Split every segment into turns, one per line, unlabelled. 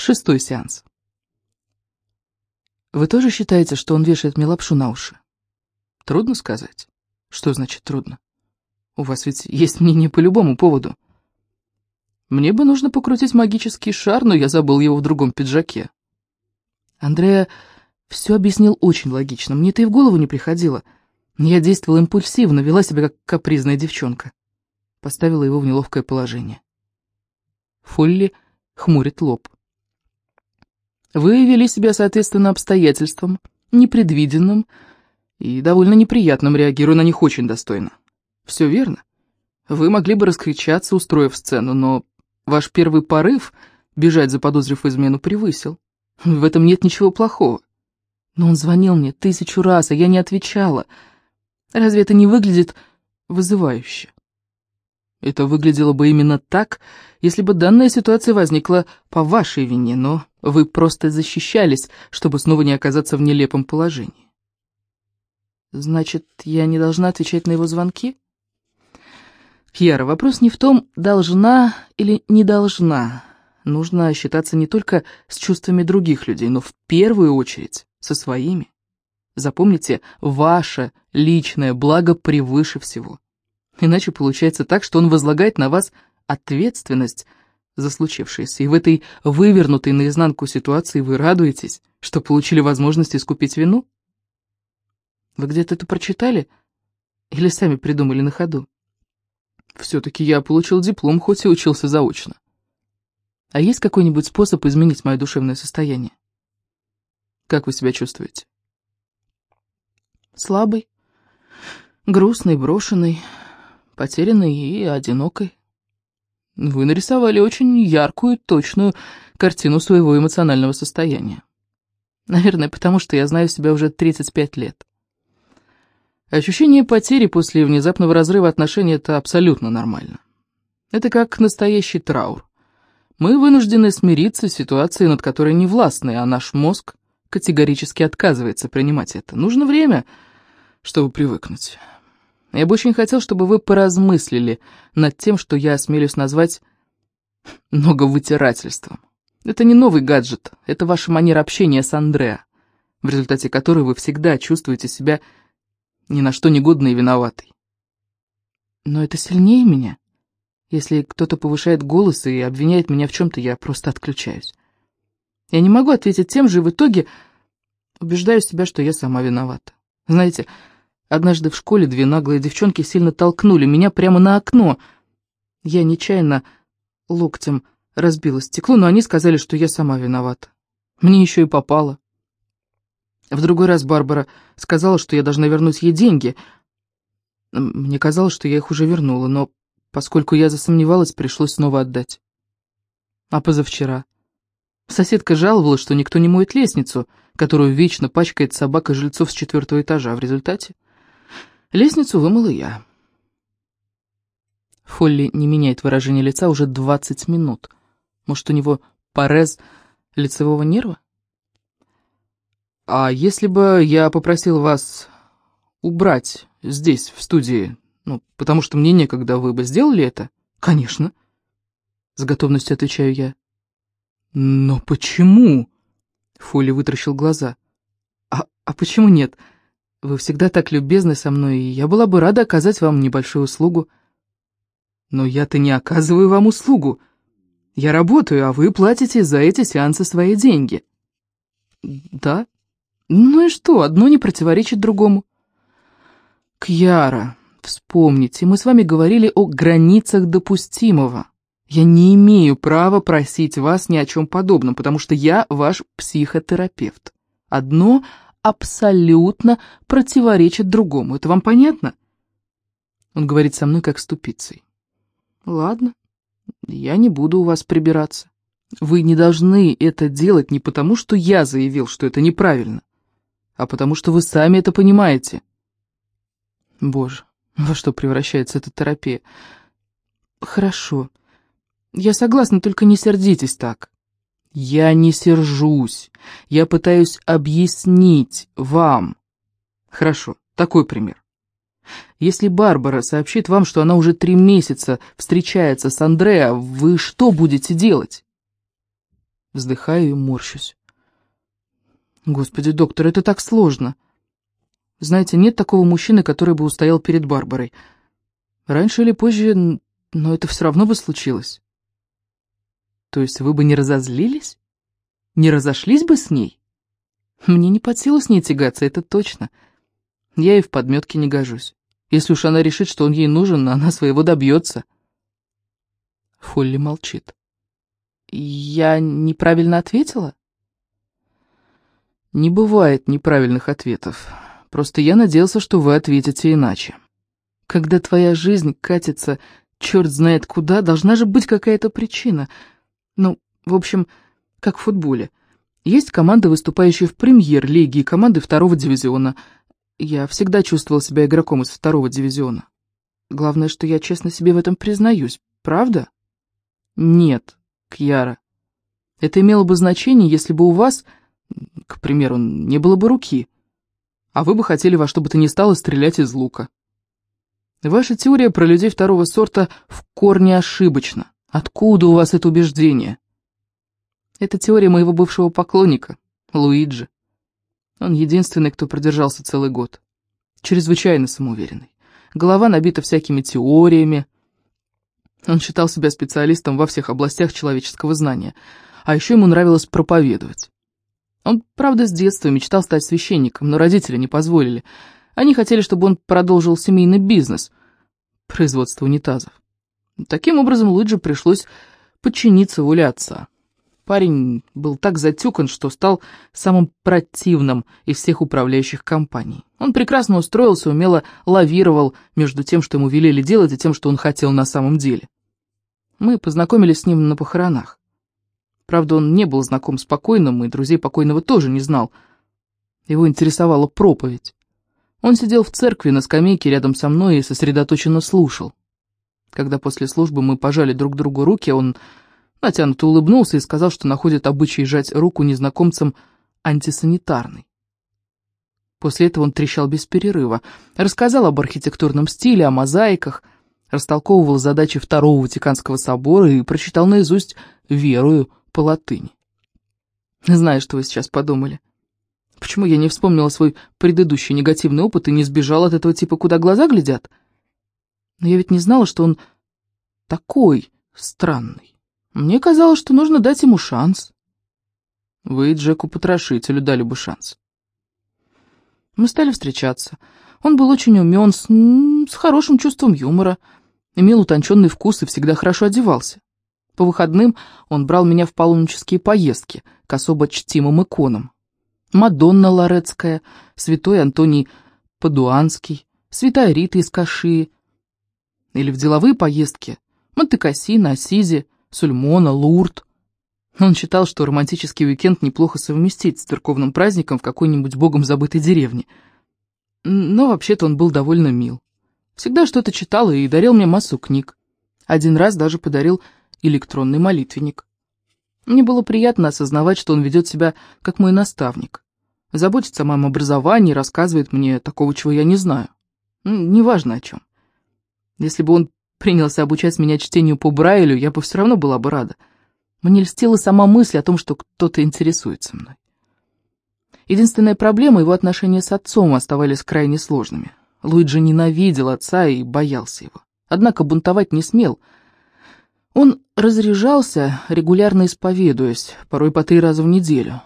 Шестой сеанс. Вы тоже считаете, что он вешает мне лапшу на уши? Трудно сказать. Что значит трудно? У вас ведь есть мнение по любому поводу. Мне бы нужно покрутить магический шар, но я забыл его в другом пиджаке. Андреа все объяснил очень логично. Мне-то и в голову не приходило. Я действовала импульсивно, вела себя как капризная девчонка. Поставила его в неловкое положение. Фолли хмурит лоб. Вы вели себя соответственно обстоятельствам, непредвиденным и довольно неприятным, реагируя на них очень достойно. Все верно. Вы могли бы раскричаться, устроив сцену, но Ваш первый порыв бежать, заподозрив измену, превысил. В этом нет ничего плохого. Но он звонил мне тысячу раз, а я не отвечала. Разве это не выглядит вызывающе? Это выглядело бы именно так, если бы данная ситуация возникла по вашей вине, но вы просто защищались, чтобы снова не оказаться в нелепом положении. Значит, я не должна отвечать на его звонки? Кьяра, вопрос не в том, должна или не должна. Нужно считаться не только с чувствами других людей, но в первую очередь со своими. Запомните, ваше личное благо превыше всего. Иначе получается так, что он возлагает на вас ответственность за случившееся, и в этой вывернутой наизнанку ситуации вы радуетесь, что получили возможность искупить вину? Вы где-то это прочитали или сами придумали на ходу? Все-таки я получил диплом, хоть и учился заочно. А есть какой-нибудь способ изменить мое душевное состояние? Как вы себя чувствуете? Слабый, грустный, брошенный, потерянный и одинокой. Вы нарисовали очень яркую, точную картину своего эмоционального состояния. Наверное, потому что я знаю себя уже 35 лет. Ощущение потери после внезапного разрыва отношений – это абсолютно нормально. Это как настоящий траур. Мы вынуждены смириться с ситуацией, над которой не властны, а наш мозг категорически отказывается принимать это. Нужно время, чтобы привыкнуть. Я бы очень хотел, чтобы вы поразмыслили над тем, что я осмелюсь назвать многовытирательством. Это не новый гаджет, это ваша манера общения с Андреа, в результате которой вы всегда чувствуете себя ни на что негодный и виноватый. Но это сильнее меня. Если кто-то повышает голос и обвиняет меня в чем-то, я просто отключаюсь. Я не могу ответить тем же, и в итоге убеждаю себя, что я сама виновата. Знаете, однажды в школе две наглые девчонки сильно толкнули меня прямо на окно. Я нечаянно локтем разбила стекло, но они сказали, что я сама виновата. Мне еще и попало. В другой раз Барбара сказала, что я должна вернуть ей деньги. Мне казалось, что я их уже вернула, но поскольку я засомневалась, пришлось снова отдать. А позавчера? Соседка жаловалась, что никто не моет лестницу, которую вечно пачкает собака жильцов с четвертого этажа. В результате лестницу вымыла я. Фолли не меняет выражение лица уже 20 минут. Может, у него парез лицевого нерва? А если бы я попросил вас убрать здесь, в студии, ну, потому что мне некогда, вы бы сделали это? Конечно. С готовностью отвечаю я. Но почему? Фоли вытаращил глаза. А, а почему нет? Вы всегда так любезны со мной, и я была бы рада оказать вам небольшую услугу. Но я-то не оказываю вам услугу. Я работаю, а вы платите за эти сеансы свои деньги. Да, ну и что, одно не противоречит другому. Кьяра, вспомните, мы с вами говорили о границах допустимого. Я не имею права просить вас ни о чем подобном, потому что я ваш психотерапевт. Одно абсолютно противоречит другому. Это вам понятно? Он говорит со мной как с тупицей. Ладно, я не буду у вас прибираться. Вы не должны это делать не потому, что я заявил, что это неправильно, а потому что вы сами это понимаете. Боже, во что превращается эта терапия? Хорошо. Я согласна, только не сердитесь так. Я не сержусь. Я пытаюсь объяснить вам. Хорошо, такой пример. Если Барбара сообщит вам, что она уже три месяца встречается с Андреа, вы что будете делать? Вздыхаю и морщусь. Господи, доктор, это так сложно. Знаете, нет такого мужчины, который бы устоял перед Барбарой. Раньше или позже, но это все равно бы случилось. То есть вы бы не разозлились? Не разошлись бы с ней? Мне не под силу с ней тягаться, это точно. Я и в подметке не гожусь. Если уж она решит, что он ей нужен, она своего добьется. Фолли молчит. Я неправильно ответила? Не бывает неправильных ответов. Просто я надеялся, что вы ответите иначе. Когда твоя жизнь катится черт знает куда, должна же быть какая-то причина. Ну, в общем, как в футболе. Есть команды, выступающие в премьер-лиге, и команды второго дивизиона. Я всегда чувствовал себя игроком из второго дивизиона. Главное, что я честно себе в этом признаюсь, правда? Нет, Кьяра. Это имело бы значение, если бы у вас, к примеру, не было бы руки, а вы бы хотели во что бы то ни стало стрелять из лука. Ваша теория про людей второго сорта в корне ошибочна. Откуда у вас это убеждение? Это теория моего бывшего поклонника, Луиджи. Он единственный, кто продержался целый год. Чрезвычайно самоуверенный. Голова набита всякими теориями, он считал себя специалистом во всех областях человеческого знания, а еще ему нравилось проповедовать. Он, правда, с детства мечтал стать священником, но родители не позволили. Они хотели, чтобы он продолжил семейный бизнес, производство унитазов. Таким образом, Луиджи пришлось подчиниться воле отца. Парень был так затюкан, что стал самым противным из всех управляющих компаний. Он прекрасно устроился, умело лавировал между тем, что ему велели делать, и тем, что он хотел на самом деле. Мы познакомились с ним на похоронах. Правда, он не был знаком с покойным, и друзей покойного тоже не знал. Его интересовала проповедь. Он сидел в церкви на скамейке рядом со мной и сосредоточенно слушал. Когда после службы мы пожали друг другу руки, он Натянуто улыбнулся и сказал, что находит обычай жать руку незнакомцам антисанитарной. После этого он трещал без перерыва, рассказал об архитектурном стиле, о мозаиках, растолковывал задачи Второго Ватиканского собора и прочитал наизусть «Верую» по латыни. Знаю, что вы сейчас подумали. Почему я не вспомнила свой предыдущий негативный опыт и не сбежала от этого типа, куда глаза глядят? Но я ведь не знала, что он такой странный. Мне казалось, что нужно дать ему шанс. Вы Джеку-потрошителю дали бы шанс. Мы стали встречаться. Он был очень умен, с, с хорошим чувством юмора, имел утонченный вкус и всегда хорошо одевался. По выходным он брал меня в паломнические поездки к особо чтимым иконам. Мадонна Лорецкая, святой Антоний Падуанский, святая Рита из Кашии. Или в деловые поездки Монте-Кассино, Ассизи, Сульмона, Лурд. Он считал, что романтический уикенд неплохо совместить с церковным праздником в какой-нибудь богом забытой деревне. Но вообще-то он был довольно мил. Всегда что-то читал и дарил мне массу книг. Один раз даже подарил электронный молитвенник. Мне было приятно осознавать, что он ведет себя как мой наставник. Заботится о моем образовании, рассказывает мне такого, чего я не знаю. Неважно о чем. Если бы он принялся обучать меня чтению по Брайлю, я бы все равно была бы рада. Мне льстила сама мысль о том, что кто-то интересуется мной. Единственная проблема — его отношения с отцом оставались крайне сложными. Луиджи ненавидел отца и боялся его. Однако бунтовать не смел. Он разряжался, регулярно исповедуясь, порой по три раза в неделю.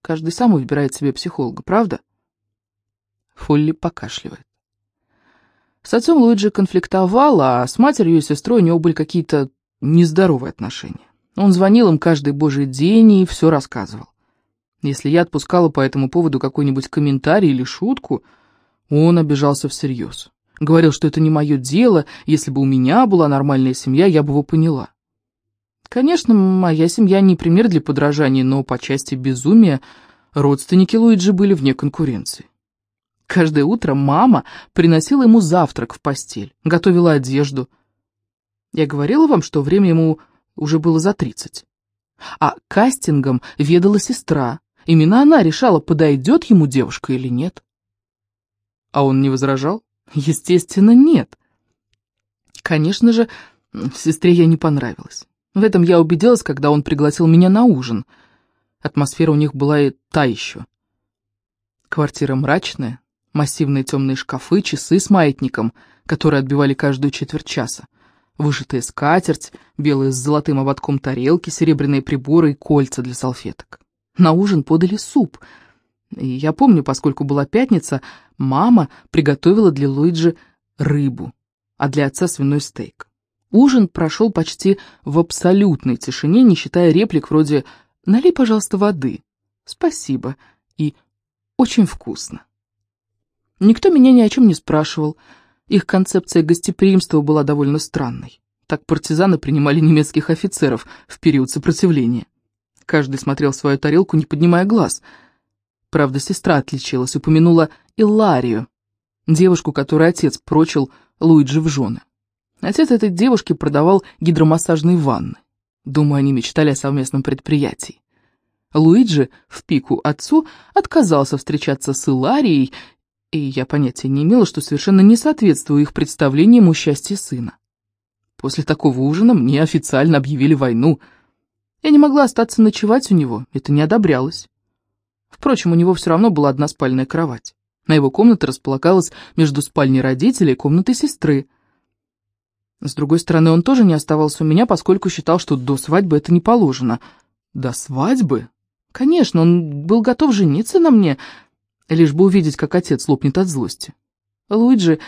Каждый сам выбирает себе психолога, правда? Фолли покашливает. С отцом Луиджи конфликтовал, а с матерью и сестрой у него были какие-то нездоровые отношения. Он звонил им каждый божий день и все рассказывал. Если я отпускала по этому поводу какой-нибудь комментарий или шутку, он обижался всерьез. Говорил, что это не мое дело, если бы у меня была нормальная семья, я бы его поняла. Конечно, моя семья не пример для подражания, но по части безумия родственники Луиджи были вне конкуренции. Каждое утро мама приносила ему завтрак в постель, готовила одежду. Я говорила вам, что время ему уже было за тридцать. А кастингом ведала сестра. Именно она решала, подойдет ему девушка или нет. А он не возражал? Естественно, нет. Конечно же, сестре я не понравилась. В этом я убедилась, когда он пригласил меня на ужин. Атмосфера у них была и та еще. Квартира мрачная, массивные темные шкафы, часы с маятником, которые отбивали каждую четверть часа, вышитая скатерть, белые с золотым ободком тарелки, серебряные приборы и кольца для салфеток. На ужин подали суп. И я помню, поскольку была пятница, мама приготовила для Луиджи рыбу, а для отца свиной стейк. Ужин прошел почти в абсолютной тишине, не считая реплик вроде «Налей, пожалуйста, воды», «Спасибо» и «Очень вкусно». Никто меня ни о чем не спрашивал. Их концепция гостеприимства была довольно странной. Так партизаны принимали немецких офицеров в период сопротивления. Каждый смотрел в свою тарелку, не поднимая глаз. Правда, сестра отличилась, упомянула Иларию, девушку, которую отец прочил Луиджи в жены. Отец этой девушки продавал гидромассажные ванны. Думаю, они мечтали о совместном предприятии. Луиджи в пику отцу отказался встречаться с Иларией, и я понятия не имела, что совершенно не соответствую их представлениям о счастье сына. После такого ужина мне официально объявили войну. Я не могла остаться ночевать у него, это не одобрялось. Впрочем, у него все равно была одна спальная кровать. На его комната располагалась между спальней родителей и комнатой сестры. С другой стороны, он тоже не оставался у меня, поскольку считал, что до свадьбы это не положено. До свадьбы? Конечно, он был готов жениться на мне, лишь бы увидеть, как отец лопнет от злости. Луиджи,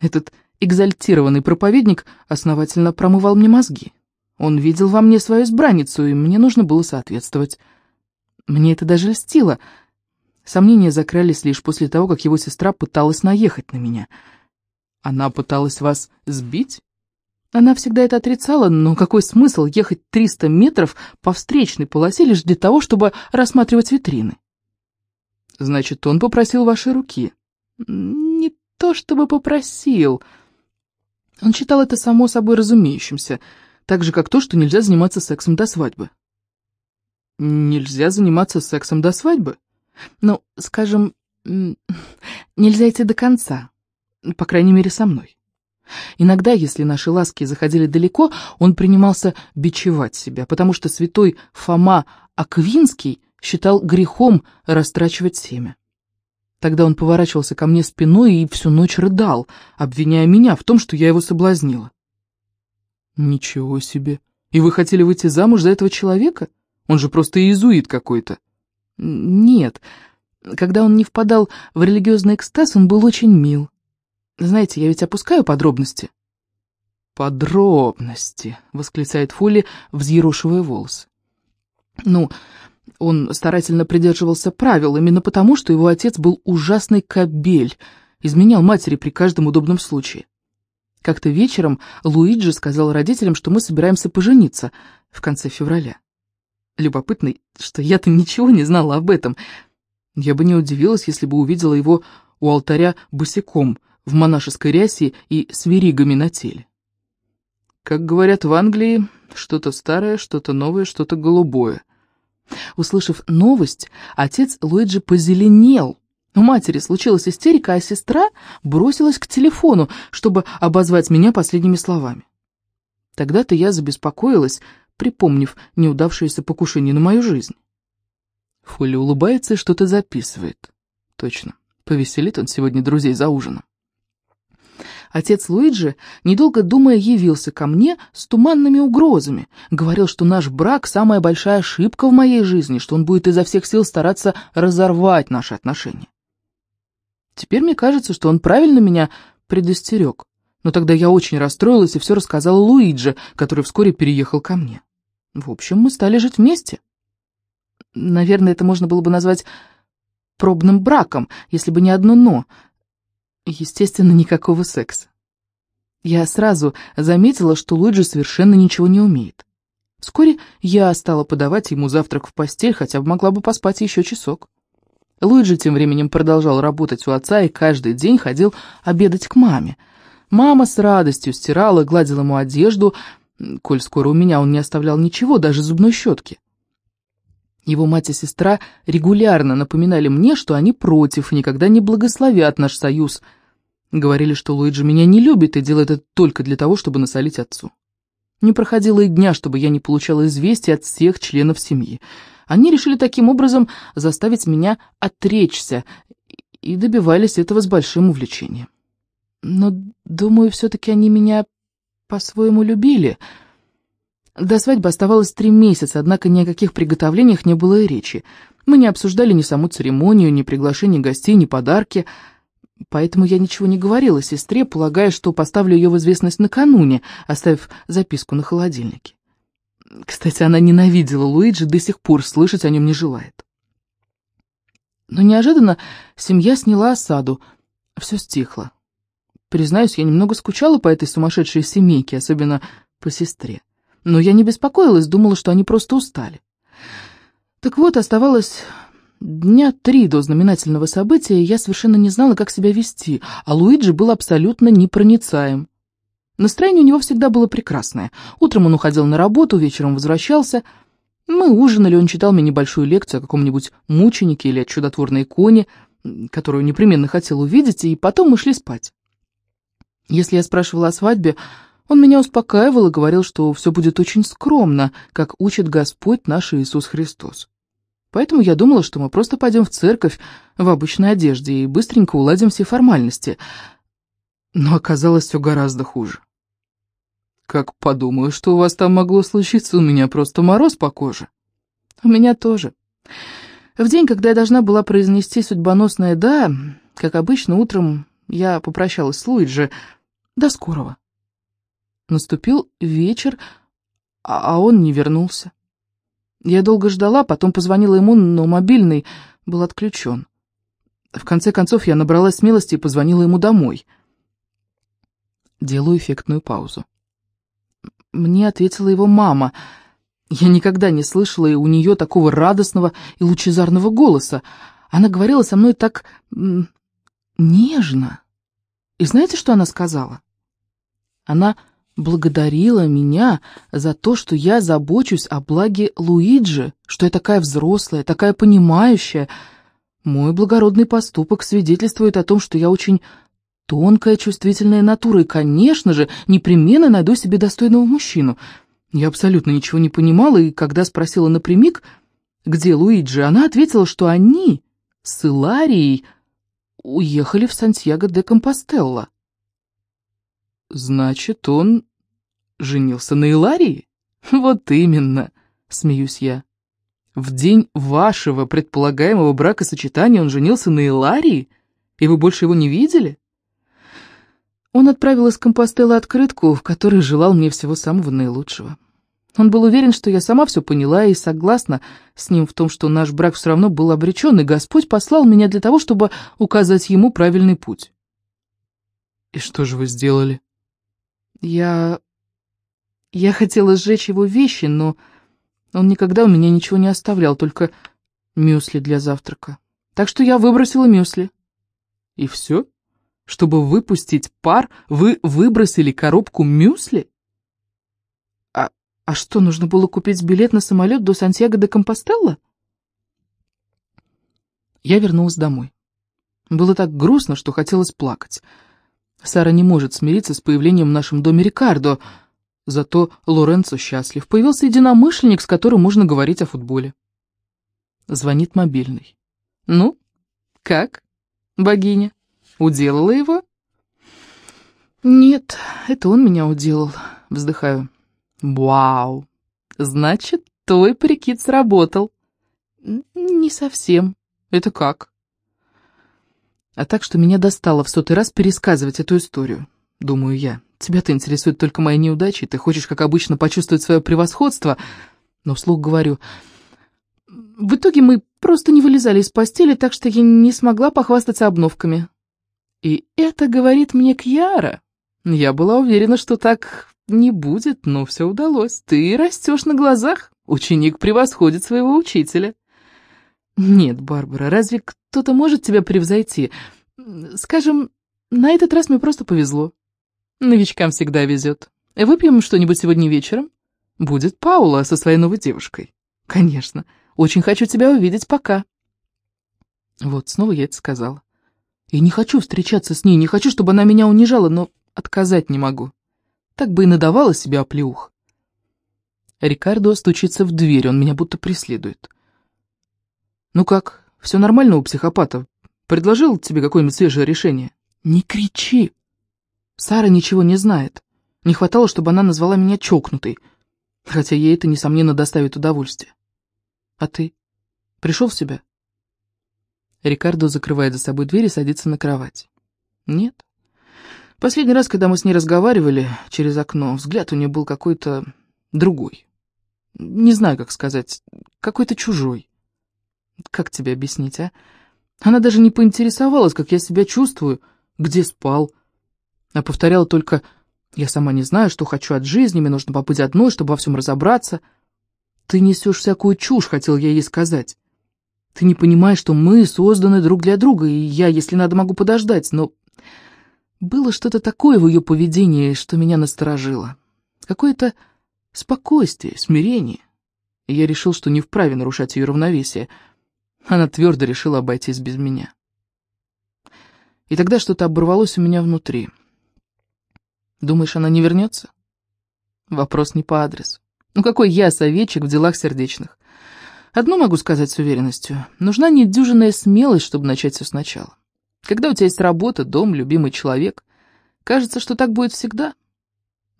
этот экзальтированный проповедник, основательно промывал мне мозги. Он видел во мне свою избранницу, и мне нужно было соответствовать. Мне это даже льстило. Сомнения закрались лишь после того, как его сестра пыталась наехать на меня. Она пыталась вас сбить? Она всегда это отрицала, но какой смысл ехать 300 метров по встречной полосе лишь для того, чтобы рассматривать витрины? Значит, он попросил вашей руки. Не то чтобы попросил. Он считал это само собой разумеющимся, так же, как то, что нельзя заниматься сексом до свадьбы. Нельзя заниматься сексом до свадьбы? Ну, скажем, нельзя идти до конца, по крайней мере, со мной. Иногда, если наши ласки заходили далеко, он принимался бичевать себя, потому что святой Фома Аквинский считал грехом растрачивать семя. Тогда он поворачивался ко мне спиной и всю ночь рыдал, обвиняя меня в том, что я его соблазнила. «Ничего себе! И вы хотели выйти замуж за этого человека? Он же просто иезуит какой-то». «Нет. Когда он не впадал в религиозный экстаз, он был очень мил. Знаете, я ведь опускаю подробности». «Подробности», — восклицает Фули, взъерошивая волосы. «Ну, он старательно придерживался правил, именно потому, что его отец был ужасный кобель, изменял матери при каждом удобном случае. Как-то вечером Луиджи сказал родителям, что мы собираемся пожениться в конце февраля. Любопытно, что я-то ничего не знала об этом. Я бы не удивилась, если бы увидела его у алтаря босиком — в монашеской рясе и с веригами на теле. Как говорят в Англии, что-то старое, что-то новое, что-то голубое. Услышав новость, отец Луиджи позеленел. У матери случилась истерика, а сестра бросилась к телефону, чтобы обозвать меня последними словами. Тогда-то я забеспокоилась, припомнив неудавшееся покушение на мою жизнь. Фоли улыбается и что-то записывает. Точно, повеселит он сегодня друзей за ужином. Отец Луиджи, недолго думая, явился ко мне с туманными угрозами. Говорил, что наш брак – самая большая ошибка в моей жизни, что он будет изо всех сил стараться разорвать наши отношения. Теперь мне кажется, что он правильно меня предостерег. Но тогда я очень расстроилась и все рассказала Луиджи, который вскоре переехал ко мне. В общем, мы стали жить вместе. Наверное, это можно было бы назвать пробным браком, если бы не одно «но». Естественно, никакого секса. Я сразу заметила, что Луиджи совершенно ничего не умеет. Вскоре я стала подавать ему завтрак в постель, хотя бы могла бы поспать еще часок. Луиджи тем временем продолжал работать у отца и каждый день ходил обедать к маме. Мама с радостью стирала гладила ему одежду, коль скоро у меня он не оставлял ничего, даже зубной щетки. Его мать и сестра регулярно напоминали мне, что они против никогда не благословят наш союз. Говорили, что Луиджи меня не любит и делает это только для того, чтобы насолить отцу. Не проходило и дня, чтобы я не получала известий от всех членов семьи. Они решили таким образом заставить меня отречься и добивались этого с большим увлечением. Но, думаю, все-таки они меня по-своему любили. До свадьбы оставалось три месяца, однако ни о каких приготовлениях не было и речи. Мы не обсуждали ни саму церемонию, ни приглашение гостей, ни подарки, поэтому я ничего не говорила сестре, полагая, что поставлю ее в известность накануне, оставив записку на холодильнике. Кстати, она ненавидела Луиджи, до сих пор слышать о нем не желает. Но неожиданно семья сняла осаду, все стихло. Признаюсь, я немного скучала по этой сумасшедшей семейке, особенно по сестре. Но я не беспокоилась, думала, что они просто устали. Так вот, оставалось дня три до знаменательного события, и я совершенно не знала, как себя вести, а Луиджи был абсолютно непроницаем. Настроение у него всегда было прекрасное. Утром он уходил на работу, вечером возвращался. Мы ужинали, он читал мне небольшую лекцию о каком-нибудь мученике или о чудотворной иконе, которую непременно хотел увидеть, и потом мы шли спать. Если я спрашивала о свадьбе, он меня успокаивал и говорил, что все будет очень скромно, как учит Господь наш Иисус Христос. Поэтому я думала, что мы просто пойдем в церковь в обычной одежде и быстренько уладим все формальности. Но оказалось все гораздо хуже. Как подумаю, что у вас там могло случиться, у меня просто мороз по коже. У меня тоже. В день, когда я должна была произнести судьбоносное «да», как обычно, утром я попрощалась с Луиджи. До скорого. Наступил вечер, а, а он не вернулся. Я долго ждала, потом позвонила ему, но мобильный был отключен. В конце концов я набралась смелости и позвонила ему домой. Делаю эффектную паузу. Мне ответила его мама. Я никогда не слышала у нее такого радостного и лучезарного голоса. Она говорила со мной так нежно. И знаете, что она сказала? Она благодарила меня за то, что я забочусь о благе Луиджи, что я такая взрослая, такая понимающая. Мой благородный поступок свидетельствует о том, что я очень тонкая, чувствительная натура, и, конечно же, непременно найду себе достойного мужчину. Я абсолютно ничего не понимала, и когда спросила напрямик, где Луиджи, она ответила, что они с Иларией уехали в Сантьяго де Компостелло. Значит, он женился на Иларии? Вот именно, смеюсь я. В день вашего предполагаемого бракосочетания он женился на Иларии, и вы больше его не видели? Он отправил из Компостелла открытку, в которой желал мне всего самого наилучшего. Он был уверен, что я сама все поняла и согласна с ним в том, что наш брак все равно был обречен, и Господь послал меня для того, чтобы указать ему правильный путь. «И что же вы сделали?» «Я... я хотела сжечь его вещи, но он никогда у меня ничего не оставлял, только мюсли для завтрака. Так что я выбросила мюсли». «И все? Чтобы выпустить пар, вы выбросили коробку мюсли?» А что, нужно было купить билет на самолет до Сантьяго де Компостелло? Я вернулась домой. Было так грустно, что хотелось плакать. Сара не может смириться с появлением в нашем доме Рикардо, зато Лоренцо счастлив. Появился единомышленник, с которым можно говорить о футболе. Звонит мобильный. «Ну, как, богиня, уделала его?» «Нет, это он меня уделал», — вздыхаю. Вау! Значит, твой прикид сработал. Не совсем. Это как? А так, что меня достало в сотый раз пересказывать эту историю, думаю я. Тебя-то интересуют только мои неудачи, ты хочешь, как обычно, почувствовать свое превосходство, но вслух говорю... В итоге мы просто не вылезали из постели, так что я не смогла похвастаться обновками. И это говорит мне Кьяра. Я была уверена, что так не будет, но все удалось. Ты растешь на глазах, ученик превосходит своего учителя. Нет, Барбара, разве кто-то может тебя превзойти? Скажем, на этот раз мне просто повезло. Новичкам всегда везет. Выпьем что-нибудь сегодня вечером? Будет Паула со своей новой девушкой. Конечно. Очень хочу тебя увидеть, пока. Вот, снова я это сказала. Я не хочу встречаться с ней, не хочу, чтобы она меня унижала, но отказать не могу так бы и надавала себе оплеух. Рикардо стучится в дверь, он меня будто преследует. «Ну как, все нормально у психопата? Предложил тебе какое-нибудь свежее решение?» «Не кричи!» Сара ничего не знает. Не хватало, чтобы она назвала меня чокнутой, хотя ей это, несомненно, доставит удовольствие. «А ты? Пришел в себя?» Рикардо закрывает за собой дверь и садится на кровать. «Нет. Последний раз, когда мы с ней разговаривали через окно, взгляд у нее был какой-то другой. Не знаю, как сказать, какой-то чужой. Как тебе объяснить, а? Она даже не поинтересовалась, как я себя чувствую, где спал, а повторяла только «Я сама не знаю, что хочу от жизни, мне нужно побыть одной, чтобы во всем разобраться». «Ты несешь всякую чушь», — хотел я ей сказать. «Ты не понимаешь, что мы созданы друг для друга, и я, если надо, могу подождать, но...» Было что-то такое в ее поведении, что меня насторожило. Какое-то спокойствие, смирение. Я решил, что не вправе нарушать ее равновесие. Она твердо решила обойтись без меня. И тогда что-то оборвалось у меня внутри. Думаешь, она не вернется? Вопрос не по адресу. Ну какой я советчик в делах сердечных? Одно могу сказать с уверенностью. Нужна недюжинная смелость, чтобы начать все сначала. Когда у тебя есть работа, дом, любимый человек, кажется, что так будет всегда.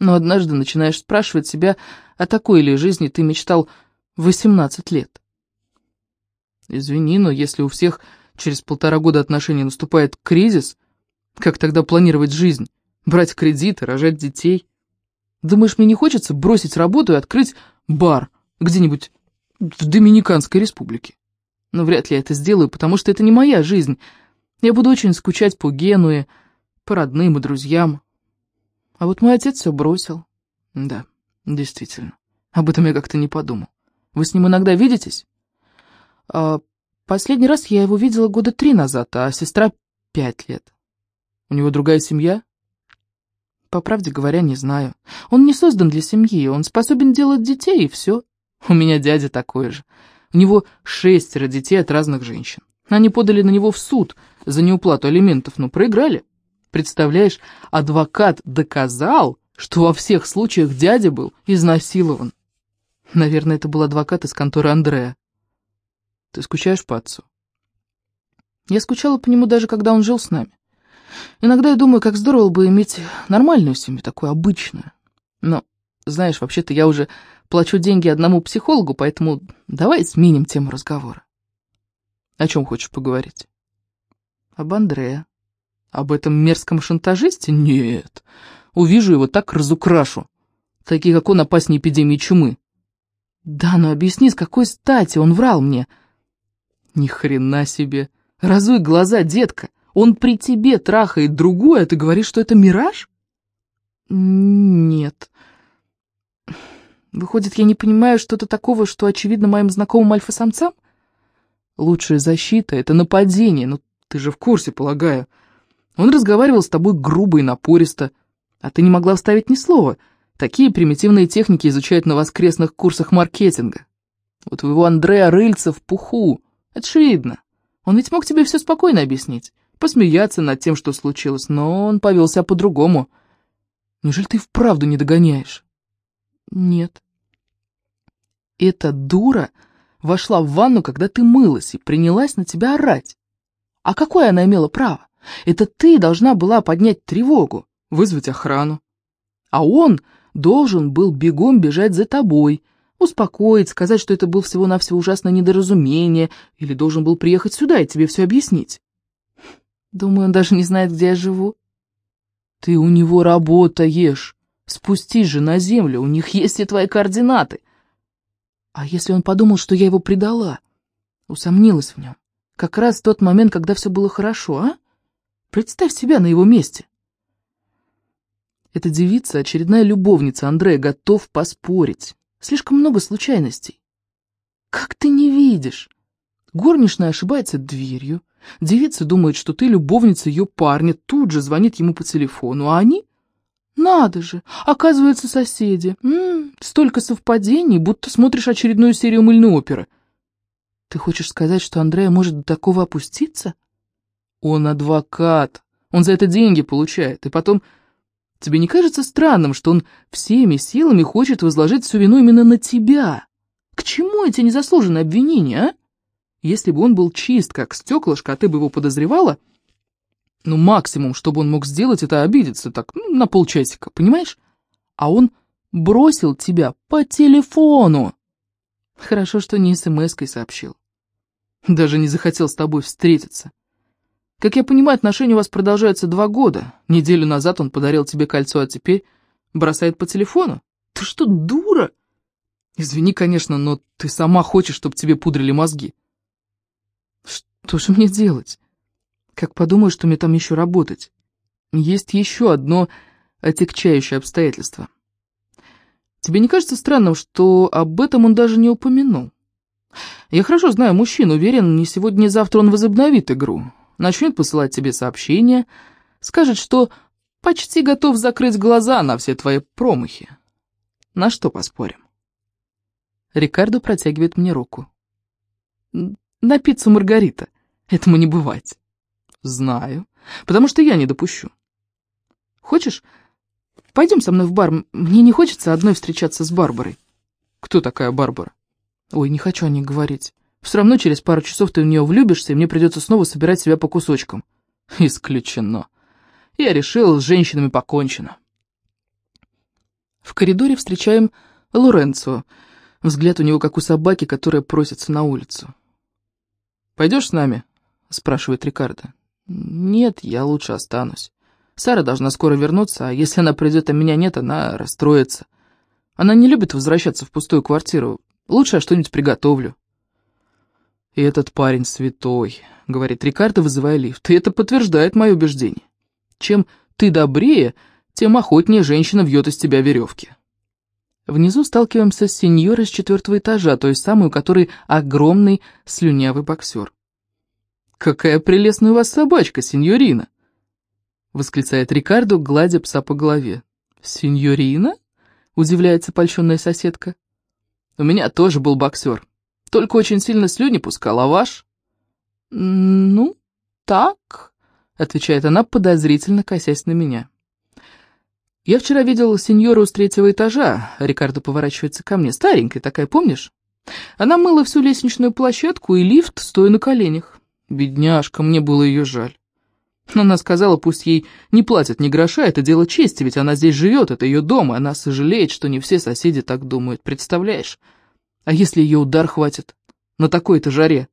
Но однажды начинаешь спрашивать себя, о такой ли жизни ты мечтал 18 лет. Извини, но если у всех через полтора года отношений наступает кризис, как тогда планировать жизнь? Брать кредиты, рожать детей? Думаешь, мне не хочется бросить работу и открыть бар где-нибудь в Доминиканской республике? Но вряд ли я это сделаю, потому что это не моя жизнь. Я буду очень скучать по Генуе, по родным и друзьям. А вот мой отец все бросил. Да, действительно. Об этом я как-то не подумал. Вы с ним иногда видитесь? А, последний раз я его видела года три назад, а сестра пять лет. У него другая семья? По правде говоря, не знаю. Он не создан для семьи, он способен делать детей, и все. У меня дядя такой же. У него шестеро детей от разных женщин. Они подали на него в суд за неуплату алиментов, но проиграли. Представляешь, адвокат доказал, что во всех случаях дядя был изнасилован. Наверное, это был адвокат из конторы Андрея. Ты скучаешь по отцу? Я скучала по нему даже, когда он жил с нами. Иногда я думаю, как здорово бы иметь нормальную семью, такую обычную. Но, знаешь, вообще-то я уже плачу деньги одному психологу, поэтому давай сменим тему разговора. О чем хочешь поговорить? Об Андреа. Об этом мерзком шантажисте? Нет. Увижу его, так разукрашу. Такие, как он, опаснее эпидемии чумы. Да, но объясни, с какой стати он врал мне? Ни хрена себе. Разуй глаза, детка. Он при тебе трахает другую, а ты говоришь, что это мираж? Нет. Выходит, я не понимаю что-то такого, что очевидно моим знакомым альфа-самцам? Лучшая защита — это нападение, ну ты же в курсе, полагаю. Он разговаривал с тобой грубо и напористо, а ты не могла вставить ни слова. Такие примитивные техники изучают на воскресных курсах маркетинга. У твоего Андрея рыльца в пуху. Очевидно. Он ведь мог тебе все спокойно объяснить посмеяться над тем, что случилось, но он повел себя по-другому. Неужели ты вправду не догоняешь? Нет. Эта дура вошла в ванну, когда ты мылась, и принялась на тебя орать. А какое она имела право? Это ты должна была поднять тревогу, вызвать охрану. А он должен был бегом бежать за тобой, успокоить, сказать, что это был всего-навсего ужасное недоразумение, или должен был приехать сюда и тебе все объяснить. Думаю, он даже не знает, где я живу. Ты у него работаешь. Спустись же на землю, у них есть и твои координаты. А если он подумал, что я его предала? Усомнилась в нем. Как раз в тот момент, когда все было хорошо, а? Представь себя на его месте. Эта девица, очередная любовница Андрея, готов поспорить. Слишком много случайностей. Как ты не видишь? Горничная ошибается дверью, Девица думает, что ты любовница ее парня, тут же звонит ему по телефону, а они... Надо же, оказывается, соседи. М -м, столько совпадений, будто смотришь очередную серию мыльной оперы. Ты хочешь сказать, что Андрея может до такого опуститься? Он адвокат, он за это деньги получает, и потом... Тебе не кажется странным, что он всеми силами хочет возложить всю вину именно на тебя? К чему эти незаслуженные обвинения, а? Если бы он был чист, как стеклышко, а ты бы его подозревала, ну, максимум, чтобы он мог сделать, это обидеться так, ну, на полчасика, понимаешь? А он бросил тебя по телефону. Хорошо, что не смс-кой сообщил. Даже не захотел с тобой встретиться. Как я понимаю, отношения у вас продолжаются два года. Неделю назад он подарил тебе кольцо, а теперь бросает по телефону. Ты что, дура? Извини, конечно, но ты сама хочешь, чтобы тебе пудрили мозги. Что же мне делать? Как подумаю, что мне там еще работать? Есть еще одно отягчающее обстоятельство. Тебе не кажется странным, что об этом он даже не упомянул? Я хорошо знаю мужчин, уверен, не сегодня, не завтра он возобновит игру. Начнет посылать тебе сообщения, скажет, что почти готов закрыть глаза на все твои промахи. На что поспорим? Рикардо протягивает мне руку. На пиццу Маргарита. Этому не бывать. Знаю, потому что я не допущу. Хочешь, пойдем со мной в бар? Мне не хочется одной встречаться с Барбарой. Кто такая Барбара? Ой, не хочу о ней говорить. Все равно через пару часов ты в нее влюбишься, и мне придется снова собирать себя по кусочкам. Исключено. Я решил, с женщинами покончено. В коридоре встречаем Лоренцо. Взгляд у него как у собаки, которая просится на улицу. «Пойдешь с нами?» — спрашивает Рикардо. «Нет, я лучше останусь. Сара должна скоро вернуться, а если она придет, а меня нет, она расстроится. Она не любит возвращаться в пустую квартиру. Лучше я что-нибудь приготовлю». «И этот парень святой», — говорит Рикардо, вызывая лифт. «И это подтверждает мое убеждение. Чем ты добрее, тем охотнее женщина вьет из тебя веревки». Внизу сталкиваемся с сеньорой с четвертого этажа, той самой, у которой огромный слюнявый боксер. «Какая прелестная у вас собачка, сеньорина!» — восклицает Рикардо, гладя пса по голове. «Сеньорина?» — удивляется польщенная соседка. «У меня тоже был боксер, только очень сильно слюни пускал, а ваш?» «Ну, так», — отвечает она, подозрительно косясь на меня. «Я вчера видел сеньору с третьего этажа», — Рикардо поворачивается ко мне, старенькая такая, помнишь? Она мыла всю лестничную площадку и лифт, стоя на коленях. Бедняжка, мне было ее жаль. Она сказала, пусть ей не платят ни гроша, это дело чести, ведь она здесь живет, это ее дом, и она сожалеет, что не все соседи так думают, представляешь? А если ее удар хватит? На такой-то жаре?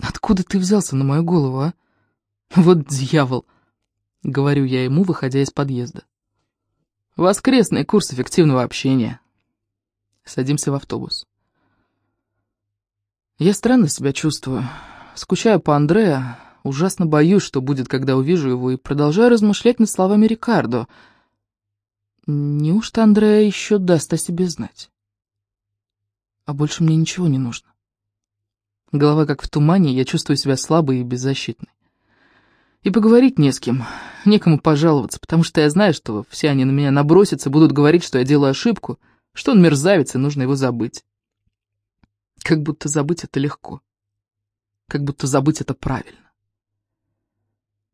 Откуда ты взялся на мою голову, а? Вот дьявол, — говорю я ему, выходя из подъезда. Воскресный курс эффективного общения. Садимся в автобус. Я странно себя чувствую. Скучаю по Андреа, ужасно боюсь, что будет, когда увижу его, и продолжаю размышлять над словами Рикардо. Неужто Андреа еще даст о себе знать? А больше мне ничего не нужно. Голова как в тумане, я чувствую себя слабой и беззащитной. И поговорить не с кем, некому пожаловаться, потому что я знаю, что все они на меня набросятся, будут говорить, что я делаю ошибку, что он мерзавец, и нужно его забыть. Как будто забыть это легко. Как будто забыть это правильно.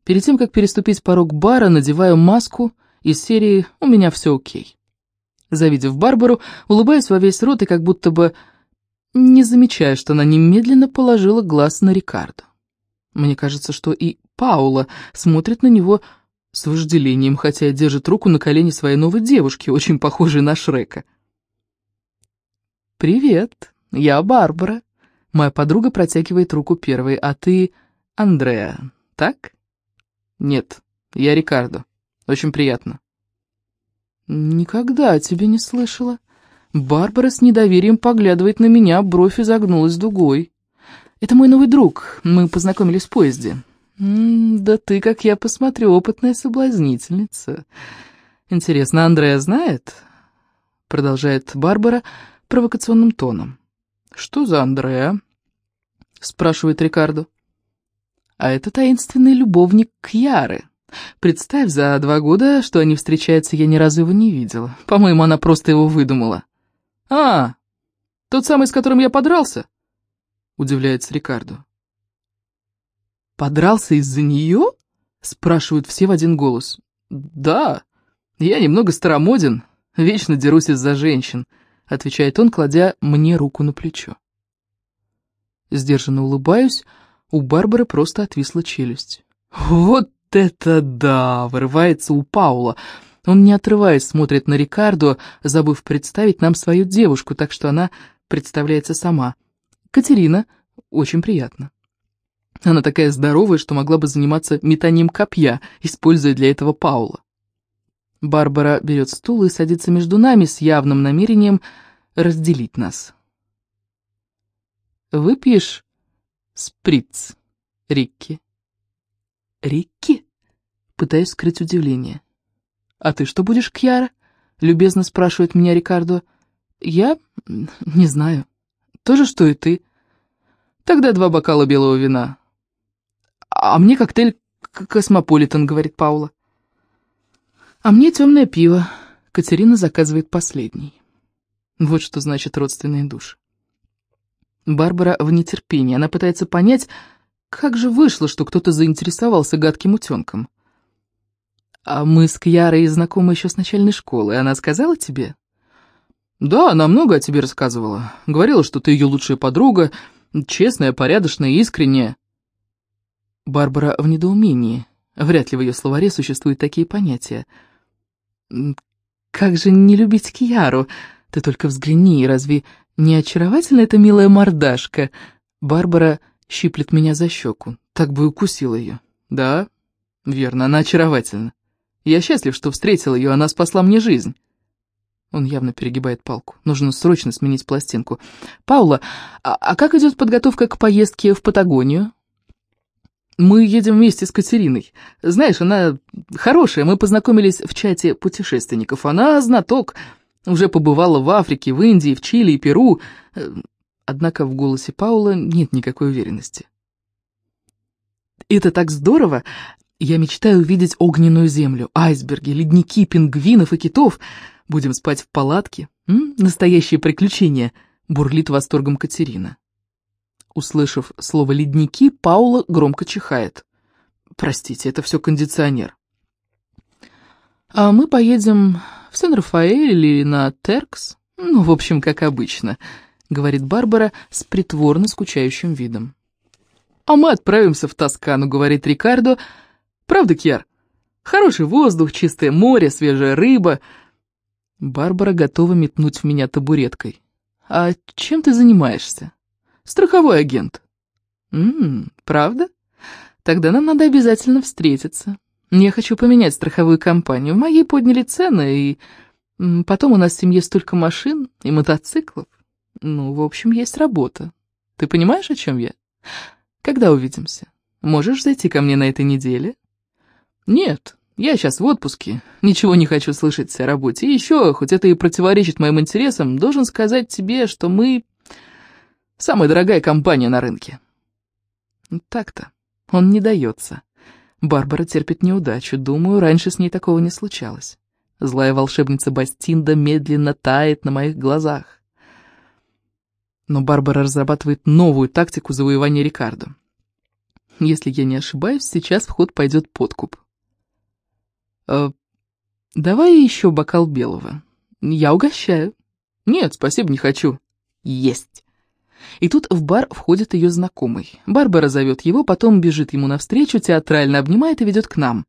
Перед тем, как переступить порог бара, надеваю маску из серии «У меня все окей». Завидев Барбару, улыбаюсь во весь рот и как будто бы не замечая, что она немедленно положила глаз на Рикардо. Мне кажется, что и Паула смотрит на него с вожделением, хотя держит руку на колене своей новой девушки, очень похожей на Шрека. «Привет», «Я Барбара». Моя подруга протягивает руку первой, а ты Андреа, так? Нет, я Рикардо. Очень приятно. Никогда о тебе не слышала. Барбара с недоверием поглядывает на меня, бровь изогнулась дугой. Это мой новый друг, мы познакомились в поезде. Да ты, как я посмотрю, опытная соблазнительница. Интересно, Андреа знает? Продолжает Барбара провокационным тоном. «Что за Андреа?» — спрашивает Рикардо. «А это таинственный любовник Кьяры. Представь, за два года, что они встречаются, я ни разу его не видела. По-моему, она просто его выдумала». «А, тот самый, с которым я подрался?» — удивляется Рикардо. «Подрался из-за нее?» — спрашивают все в один голос. «Да, я немного старомоден, вечно дерусь из-за женщин», — отвечает он, кладя мне руку на плечо. Сдержанно улыбаюсь, у Барбары просто отвисла челюсть. «Вот это да!» — вырывается у Паула. Он, не отрываясь, смотрит на Рикардо, забыв представить нам свою девушку, так что она представляется сама. Катерина, очень приятно. Она такая здоровая, что могла бы заниматься метанием копья, используя для этого Паула. Барбара берет стул и садится между нами с явным намерением разделить нас. «Выпьешь сприц, Рикки?» «Рикки?» Пытаюсь скрыть удивление. «А ты что будешь, Кьяра?» — любезно спрашивает меня Рикардо. «Я... не знаю. То же, что и ты. Тогда два бокала белого вина». «А мне коктейль «Космополитен», — говорит Паула. «А мне темное пиво». Катерина заказывает последний. Вот что значит родственные души. Барбара в нетерпении. Она пытается понять, как же вышло, что кто-то заинтересовался гадким утенком. А мы с Кьярой знакомы еще с начальной школы. Она сказала тебе? Да, она много о тебе рассказывала. Говорила, что ты ее лучшая подруга, честная, порядочная, искренняя. Барбара в недоумении. Вряд ли в ее словаре существуют такие понятия. Как же не любить Кьяру? Ты только взгляни, разве не очаровательна эта милая мордашка? Барбара щиплет меня за щеку. Так бы укусил ее. Да, верно, она очаровательна. Я счастлив, что встретил ее, она спасла мне жизнь. Он явно перегибает палку. Нужно срочно сменить пластинку. «Паула, а, а как идет подготовка к поездке в Патагонию?» «Мы едем вместе с Катериной. Знаешь, она хорошая, мы познакомились в чате путешественников. Она знаток, уже побывала в Африке, в Индии, в Чили и Перу. Однако в голосе Паула нет никакой уверенности. «Это так здорово! Я мечтаю увидеть огненную землю, айсберги, ледники, пингвинов и китов. Будем спать в палатке. М? Настоящее приключение!» — бурлит восторгом Катерина. Услышав слово «ледники», Паула громко чихает. «Простите, это все кондиционер». «А мы поедем в Сан-Рафаэль или на Теркс? Ну, в общем, как обычно», — говорит Барбара с притворно скучающим видом. «А мы отправимся в Тоскану», — говорит Рикардо. «Правда, Кьяр? Хороший воздух, чистое море, свежая рыба». Барбара готова метнуть в меня табуреткой. «А чем ты занимаешься?» «Страховой агент». «Ммм, правда? Тогда нам надо обязательно встретиться. Я хочу поменять страховую компанию. В моей подняли цены, и потом у нас в семье столько машин и мотоциклов. Ну, в общем, есть работа. Ты понимаешь, о чем я? Когда увидимся? Можешь зайти ко мне на этой неделе? Нет, я сейчас в отпуске, ничего не хочу слышать о работе. И еще, хоть это и противоречит моим интересам, должен сказать тебе, что мы самая дорогая компания на рынке. Так-то, он не дается. Барбара терпит неудачу, думаю, раньше с ней такого не случалось. Злая волшебница Бастинда медленно тает на моих глазах. Но Барбара разрабатывает новую тактику завоевания Рикардо. Если я не ошибаюсь, сейчас в ход пойдет подкуп. «Э, «Давай еще бокал белого. Я угощаю». «Нет, спасибо, не хочу». «Есть». И тут в бар входит ее знакомый. Барбара зовет его, потом бежит ему навстречу, театрально обнимает и ведет к нам.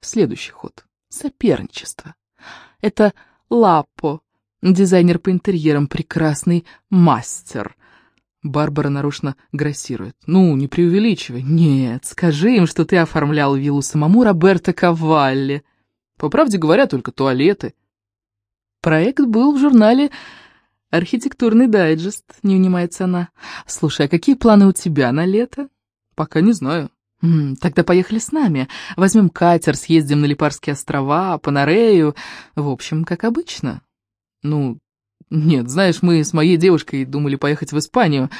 Следующий ход. Соперничество. Это Лапо, Дизайнер по интерьерам, прекрасный мастер. Барбара нарочно грассирует. Ну, не преувеличивай. Нет, скажи им, что ты оформлял виллу самому Роберто Кавалли. По правде говоря, только туалеты. Проект был в журнале «Архитектурный дайджест», — не унимается она. Слушай, а какие планы у тебя на лето? Пока не знаю. Тогда поехали с нами. Возьмем катер, съездим на Липарские острова, по Норею. В общем, как обычно. Ну, нет, знаешь, мы с моей девушкой думали поехать в Испанию.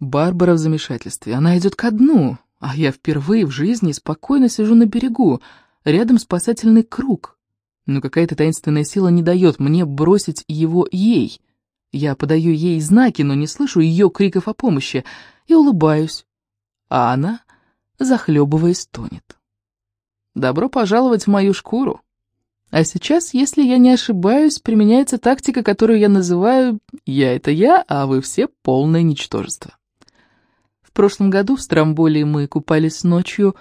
Барбара в замешательстве. Она идет ко дну, а я впервые в жизни спокойно сижу на берегу. Рядом спасательный круг. Но какая-то таинственная сила не дает мне бросить его ей. Я подаю ей знаки, но не слышу ее криков о помощи. И улыбаюсь. А она, захлебываясь, тонет. Добро пожаловать в мою шкуру. А сейчас, если я не ошибаюсь, применяется тактика, которую я называю «я — это я, а вы все полное ничтожество». В прошлом году в Страмболе мы купались ночью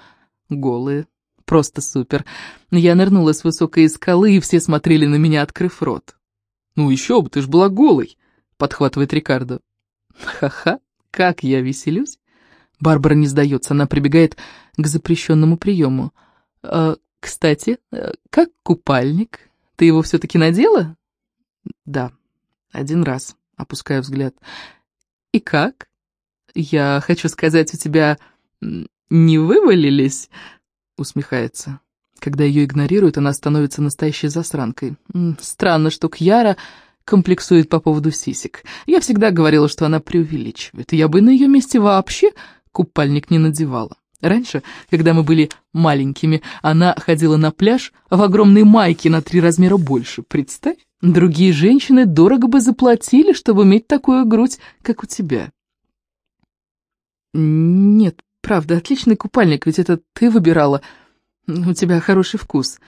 голые. Просто супер. Я нырнула с высокой скалы, и все смотрели на меня, открыв рот. «Ну еще бы, ты ж была голой!» — подхватывает Рикардо. «Ха-ха, как я веселюсь!» Барбара не сдается, она прибегает к запрещенному приему. «Э, «Кстати, э, как купальник? Ты его все-таки надела?» «Да, один раз», — опускаю взгляд. «И как? Я хочу сказать, у тебя не вывалились?» — усмехается. Когда ее игнорируют, она становится настоящей засранкой. Странно, что Кьяра комплексует по поводу сисек. Я всегда говорила, что она преувеличивает. Я бы на ее месте вообще купальник не надевала. Раньше, когда мы были маленькими, она ходила на пляж в огромной майке на три размера больше. Представь, другие женщины дорого бы заплатили, чтобы иметь такую грудь, как у тебя. Нет, правда, отличный купальник, ведь это ты выбирала. У тебя хороший вкус.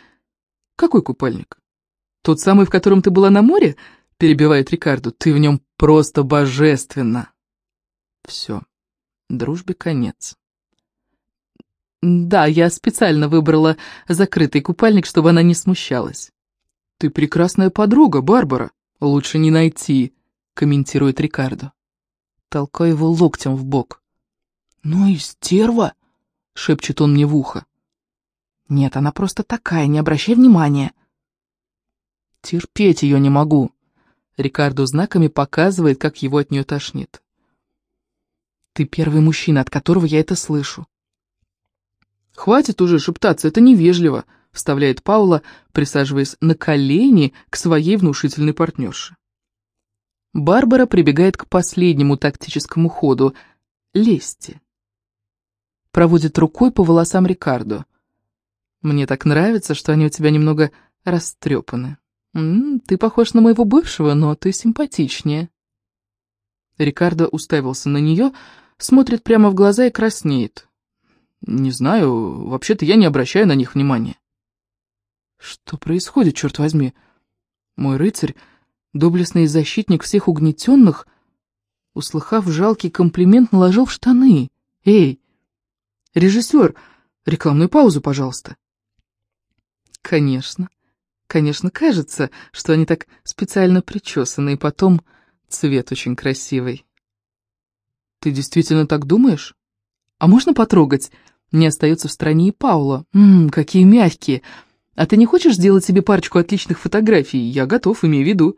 Какой купальник? Тот самый, в котором ты была на море? Перебивает Рикарду. Ты в нем просто божественно. Все, дружбе конец. Да, я специально выбрала закрытый купальник, чтобы она не смущалась. Ты прекрасная подруга, Барбара. Лучше не найти, комментирует Рикардо. Толкаю его локтем в бок. Ну и стерва, шепчет он мне в ухо. Нет, она просто такая, не обращай внимания. Терпеть ее не могу. Рикардо знаками показывает, как его от нее тошнит. Ты первый мужчина, от которого я это слышу. Хватит уже шептаться, это невежливо, вставляет Паула, присаживаясь на колени к своей внушительной партнерше. Барбара прибегает к последнему тактическому ходу — лести. Проводит рукой по волосам Рикардо. Мне так нравится, что они у тебя немного растрепаны. Ты похож на моего бывшего, но ты симпатичнее. Рикардо уставился на нее, смотрит прямо в глаза и краснеет. Не знаю, вообще-то я не обращаю на них внимания. Что происходит, черт возьми? Мой рыцарь, доблестный защитник всех угнетенных, услыхав жалкий комплимент, наложил в штаны. Эй, режиссер, рекламную паузу, пожалуйста. Конечно, конечно, кажется, что они так специально причесаны, и потом цвет очень красивый. Ты действительно так думаешь? А можно потрогать? Не остается в стране и Паула. Ммм, какие мягкие. А ты не хочешь сделать себе парочку отличных фотографий? Я готов, имею в виду.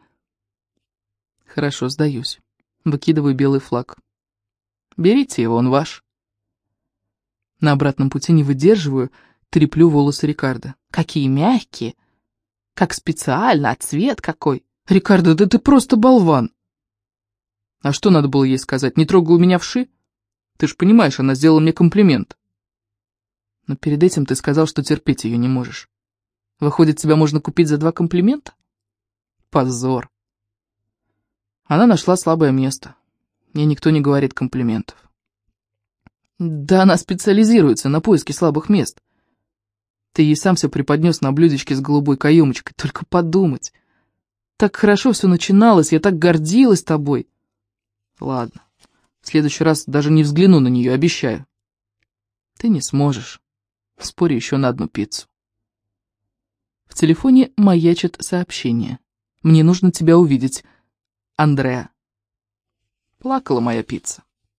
Хорошо, сдаюсь. Выкидываю белый флаг. Берите его, он ваш. На обратном пути не выдерживаю, треплю волосы Рикардо. Какие мягкие! Как специально, а цвет какой! Рикардо, да ты просто болван! А что надо было ей сказать? Не трогай у меня вши? Ты ж понимаешь, она сделала мне комплимент. Но перед этим ты сказал, что терпеть ее не можешь. Выходит, тебя можно купить за два комплимента? Позор. Она нашла слабое место. Мне никто не говорит комплиментов. Да она специализируется на поиске слабых мест. Ты ей сам все преподнес на блюдечке с голубой каемочкой, только подумать. Так хорошо все начиналось, я так гордилась тобой. Ладно, в следующий раз даже не взгляну на нее, обещаю. Ты не сможешь. Спорю еще на одну пиццу. В телефоне маячит сообщение. Мне нужно тебя увидеть. Андреа. Плакала моя пицца.